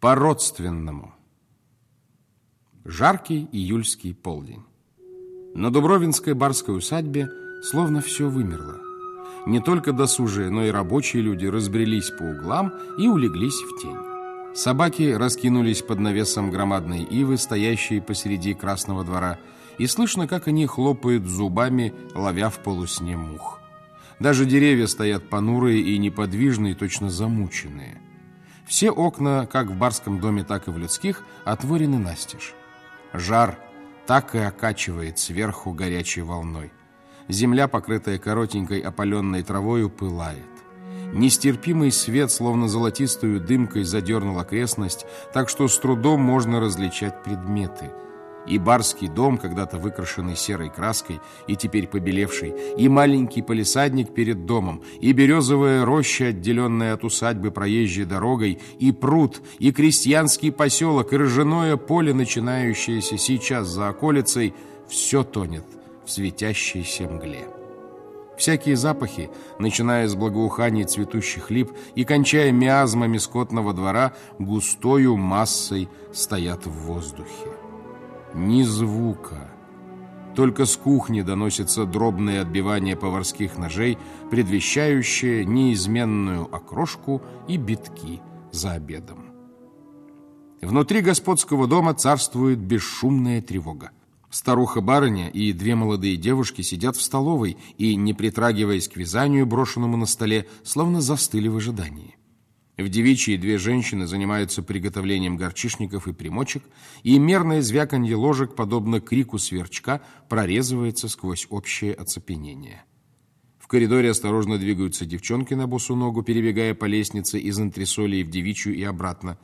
По-родственному. Жаркий июльский полдень. На Дубровинской барской усадьбе словно все вымерло. Не только досужие, но и рабочие люди разбрелись по углам и улеглись в тень. Собаки раскинулись под навесом громадной ивы, стоящей посреди Красного двора, и слышно, как они хлопают зубами, ловя в полусне мух. Даже деревья стоят понурые и неподвижные, точно замученные. Все окна, как в барском доме, так и в людских, отворены настежь. Жар так и окачивает сверху горячей волной. Земля, покрытая коротенькой опаленной травою, пылает. Нестерпимый свет, словно золотистую дымкой, задернул окрестность, так что с трудом можно различать предметы – и барский дом, когда-то выкрашенный серой краской и теперь побелевший, и маленький полисадник перед домом, и березовая роща, отделенная от усадьбы проезжей дорогой, и пруд, и крестьянский поселок, и ржаное поле, начинающееся сейчас за околицей, все тонет в светящейся мгле. Всякие запахи, начиная с благоуханий цветущих лип и кончая миазмами скотного двора, густою массой стоят в воздухе. Ни звука. Только с кухни доносится дробное отбивание поварских ножей, предвещающее неизменную окрошку и битки за обедом. Внутри господского дома царствует бесшумная тревога. Старуха-барыня и две молодые девушки сидят в столовой и, не притрагиваясь к вязанию, брошенному на столе, словно застыли в ожидании. В девичьи две женщины занимаются приготовлением горчишников и примочек, и мерное звяканье ложек, подобно крику сверчка, прорезывается сквозь общее оцепенение. В коридоре осторожно двигаются девчонки на босу ногу, перебегая по лестнице из антресолей в девичью и обратно.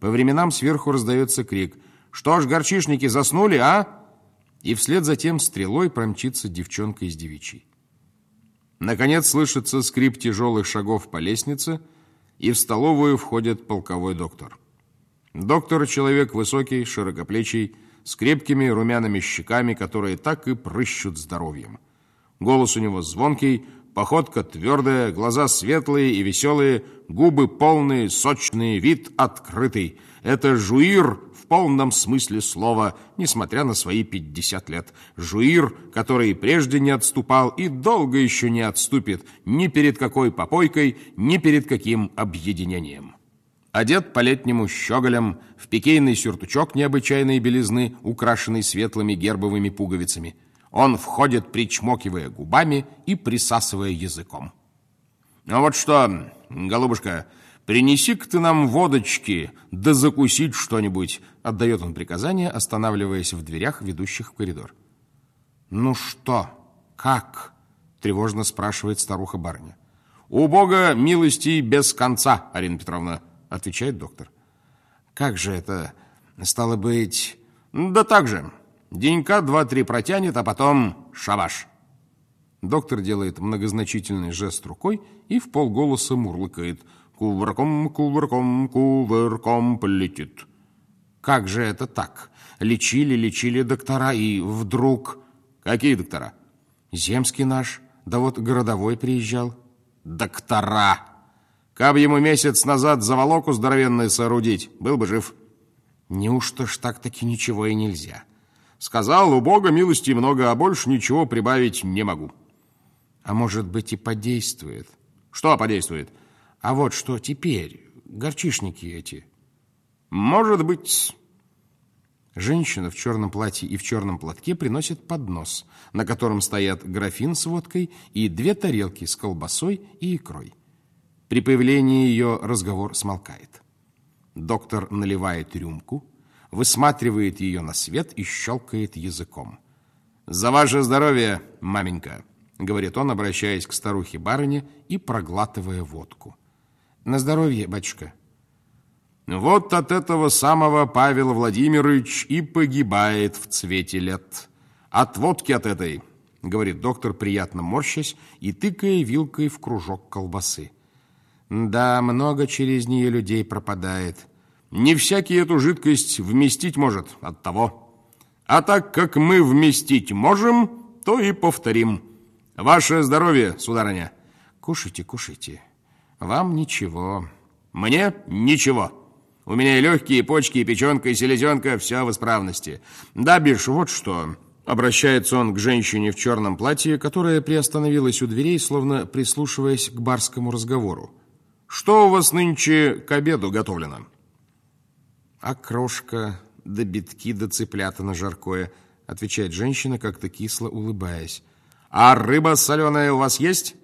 По временам сверху раздается крик «Что ж, горчишники, заснули, а?» И вслед за тем стрелой промчится девчонка из девичьей. Наконец слышится скрип тяжелых шагов по лестнице – и в столовую входит полковой доктор. Доктор – человек высокий, широкоплечий, с крепкими румяными щеками, которые так и прыщут здоровьем. Голос у него звонкий, походка твердая, глаза светлые и веселые, губы полные, сочные, вид открытый. Это жуир полном смысле слова, несмотря на свои 50 лет. Жуир, который прежде не отступал и долго еще не отступит ни перед какой попойкой, ни перед каким объединением. Одет по-летнему щеголем, в пикейный сюртучок необычайной белизны, украшенный светлыми гербовыми пуговицами. Он входит, причмокивая губами и присасывая языком. «Ну вот что, голубушка, «Принеси-ка ты нам водочки, да закусить что-нибудь», — отдает он приказание, останавливаясь в дверях, ведущих в коридор. «Ну что? Как?» — тревожно спрашивает старуха-барыня. «У Бога милости без конца, Арина Петровна», — отвечает доктор. «Как же это? Стало быть...» «Да так же. Денька два-три протянет, а потом шабаш». Доктор делает многозначительный жест рукой и в полголоса мурлыкает — Кувырком, кувырком, кувырком полетит. Как же это так? Лечили, лечили доктора, и вдруг... Какие доктора? Земский наш, да вот городовой приезжал. Доктора! Каб ему месяц назад заволоку здоровенное соорудить, был бы жив. Неужто ж так-таки ничего и нельзя? Сказал, у Бога милости много, а больше ничего прибавить не могу. А может быть и подействует? Что подействует? А вот что теперь, горчишники эти? Может быть... Женщина в черном платье и в черном платке приносит поднос, на котором стоят графин с водкой и две тарелки с колбасой и икрой. При появлении ее разговор смолкает. Доктор наливает рюмку, высматривает ее на свет и щелкает языком. «За ваше здоровье, маменька!» — говорит он, обращаясь к старухе-барыне и проглатывая водку. На здоровье, батюшка. Вот от этого самого Павел Владимирович и погибает в цвете лет. От водки от этой, говорит доктор, приятно морщась и тыкая вилкой в кружок колбасы. Да, много через нее людей пропадает. Не всякий эту жидкость вместить может от того. А так как мы вместить можем, то и повторим. Ваше здоровье, сударыня. Кушайте, кушайте. Вам ничего. Мне ничего. У меня и легкие, и почки, и печенка, и селезенка, все в исправности. Да, Биш, вот что. Обращается он к женщине в черном платье, которая приостановилась у дверей, словно прислушиваясь к барскому разговору. Что у вас нынче к обеду готовлено? Окрошка, да битки, да цыплята на жаркое, отвечает женщина, как-то кисло улыбаясь. А рыба соленая у вас есть?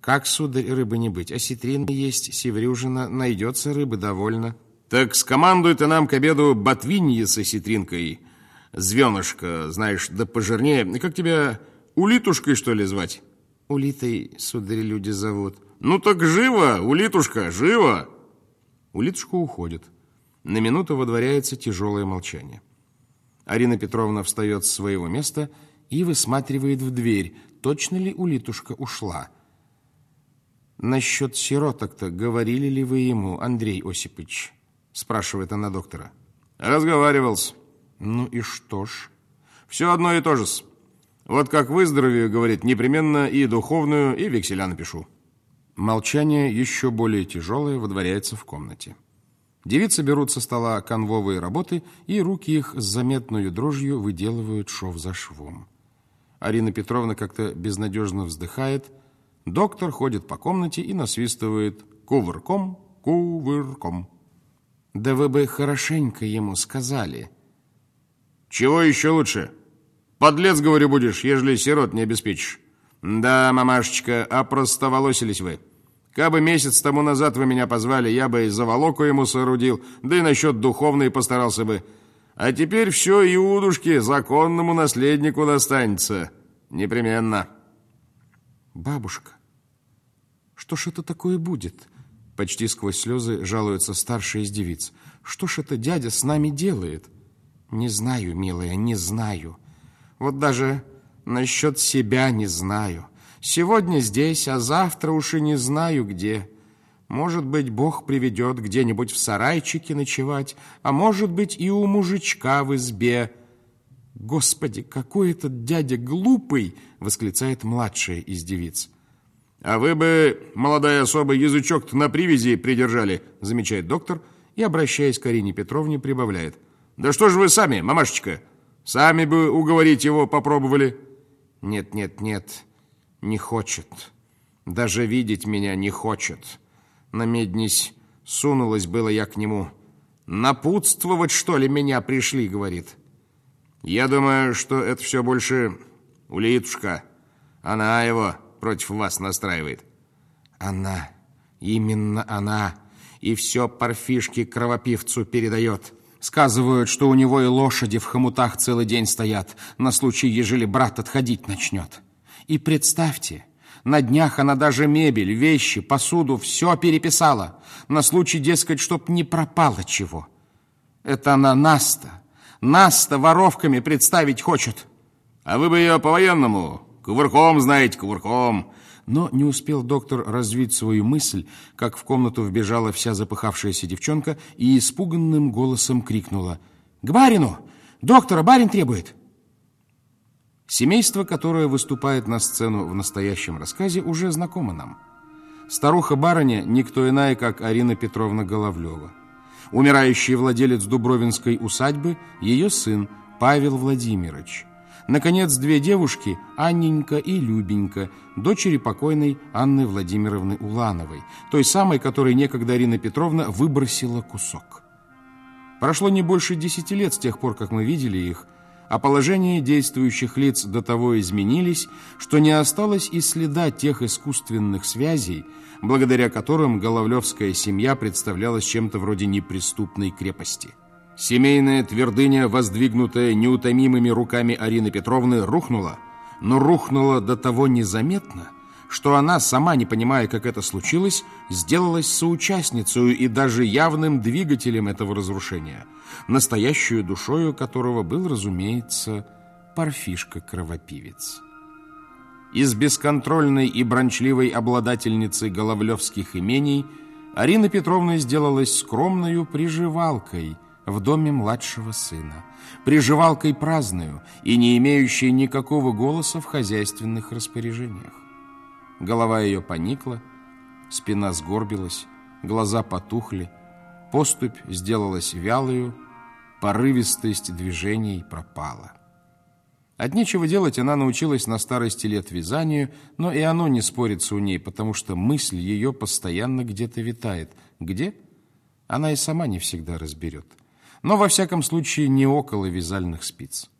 Как, сударь, рыбы не быть? Осетрина есть, севрюжина, найдется рыбы довольно. Так скомандуй ты нам к обеду ботвиньи с осетринкой. Звенышко, знаешь, да пожирнее. Как тебя, улитушкой, что ли, звать? Улитой, сударь, люди зовут. Ну так живо, улитушка, живо! Улитушка уходит. На минуту водворяется тяжелое молчание. Арина Петровна встает с своего места и высматривает в дверь, точно ли улитушка ушла. «Насчет сироток-то говорили ли вы ему, Андрей Осипович?» спрашивает она доктора. Разговаривался. Ну и что ж? Все одно и то же. Вот как выздоровею, говорит, непременно и духовную, и векселя напишу. Молчание еще более тяжелое водворяется в комнате. Девицы берут со стола конвовые работы, и руки их с заметной дрожью выделывают шов за швом. Арина Петровна как-то безнадежно вздыхает. Доктор ходит по комнате и насвистывает «Кувырком, кувырком». «Да вы бы хорошенько ему сказали». «Чего еще лучше? Подлец, говорю, будешь, ежели сирот не обеспечишь». «Да, мамашечка, опростоволосились вы». Кабы месяц тому назад вы меня позвали, я бы и заволоку ему соорудил, да и насчет духовной постарался бы. А теперь все Иудушке, законному наследнику достанется. Непременно. Бабушка, что ж это такое будет? Почти сквозь слезы жалуется старшая из девиц. Что ж это дядя с нами делает? Не знаю, милая, не знаю. Вот даже насчет себя не знаю. Сегодня здесь, а завтра уж и не знаю где. Может быть, Бог приведет где-нибудь в сарайчике ночевать, а может быть и у мужичка в избе. Господи, какой этот дядя глупый, восклицает младшая из девиц. А вы бы, молодая особа, язычок-то на привязи придержали, замечает доктор и, обращаясь к Арине Петровне, прибавляет. Да что же вы сами, мамашечка, сами бы уговорить его попробовали. Нет, нет, нет, не хочет. Даже видеть меня не хочет. Намеднись, сунулась было я к нему. Напутствовать, что ли, меня пришли, говорит. Я думаю, что это все больше улитушка. Она его против вас настраивает. Она, именно она, и все парфишки кровопивцу передает. Сказывают, что у него и лошади в хомутах целый день стоят, на случай, ежели брат отходить начнет. И представьте, на днях она даже мебель, вещи, посуду, все переписала, на случай, дескать, чтоб не пропало чего. Это она нас-то, нас-то воровками представить хочет. А вы бы ее по-военному, кувырком, знаете, кувырком. Но не успел доктор развить свою мысль, как в комнату вбежала вся запыхавшаяся девчонка и испуганным голосом крикнула «К барину! Доктора, барин требует!» Семейство, которое выступает на сцену в настоящем рассказе, уже знакомо нам. Старуха-барыня никто иная, как Арина Петровна Головлева. Умирающий владелец Дубровинской усадьбы – ее сын Павел Владимирович. Наконец, две девушки – Анненька и Любенька, дочери покойной Анны Владимировны Улановой, той самой, которой некогда Арина Петровна выбросила кусок. Прошло не больше десяти лет с тех пор, как мы видели их – а положение действующих лиц до того изменились, что не осталось и следа тех искусственных связей, благодаря которым Головлевская семья представлялась чем-то вроде неприступной крепости. Семейная твердыня, воздвигнутая неутомимыми руками Арины Петровны, рухнула, но рухнула до того незаметно – что она, сама не понимая, как это случилось, сделалась соучастницей и даже явным двигателем этого разрушения, настоящую душою которого был, разумеется, парфишка-кровопивец. Из бесконтрольной и брончливой обладательницы головлевских имений Арина Петровна сделалась скромною приживалкой в доме младшего сына, приживалкой праздную и не имеющей никакого голоса в хозяйственных распоряжениях. Голова ее поникла, спина сгорбилась, глаза потухли. Поступь сделалась вялою, порывистость движений пропала. От нечего делать она научилась на старости лет вязанию, но и оно не спорится у ней, потому что мысль ее постоянно где-то витает. Где? Она и сама не всегда разберет. Но, во всяком случае, не около вязальных спиц.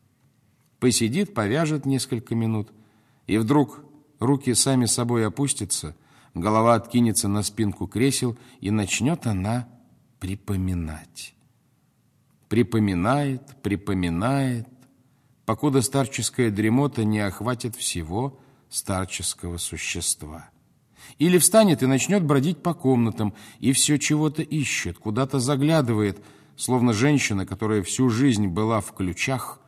Посидит, повяжет несколько минут, и вдруг руки сами собой опустятся, голова откинется на спинку кресел, и начнет она припоминать. Припоминает, припоминает, покуда старческая дремота не охватит всего старческого существа. Или встанет и начнет бродить по комнатам, и все чего-то ищет, куда-то заглядывает, словно женщина, которая всю жизнь была в ключах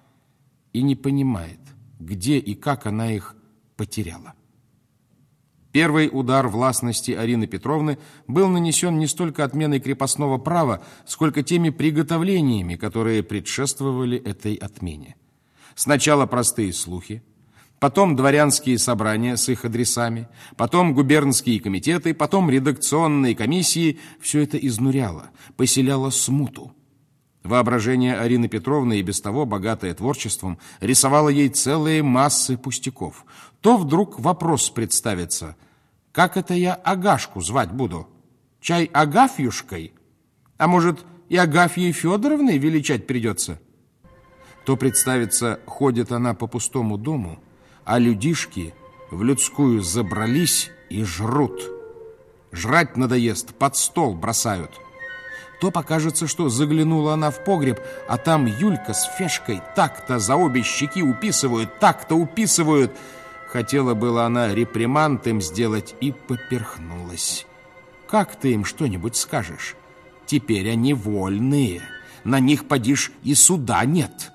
и не понимает, где и как она их потеряла. Первый удар властности Арины Петровны был нанесен не столько отменой крепостного права, сколько теми приготовлениями, которые предшествовали этой отмене. Сначала простые слухи, потом дворянские собрания с их адресами, потом губернские комитеты, потом редакционные комиссии. Все это изнуряло, поселяло смуту. Воображение Арины Петровны, и без того богатое творчеством, рисовало ей целые массы пустяков. То вдруг вопрос представится, как это я Агашку звать буду? Чай Агафьюшкой? А может, и Агафьей Федоровной величать придется? То представится, ходит она по пустому дому, а людишки в людскую забрались и жрут. Жрать надоест, под стол бросают то покажется, что заглянула она в погреб, а там Юлька с Фешкой так-то за обе щеки уписывают, так-то уписывают. Хотела была она репримант им сделать и поперхнулась. Как ты им что-нибудь скажешь? Теперь они вольные, на них, подишь, и суда нет».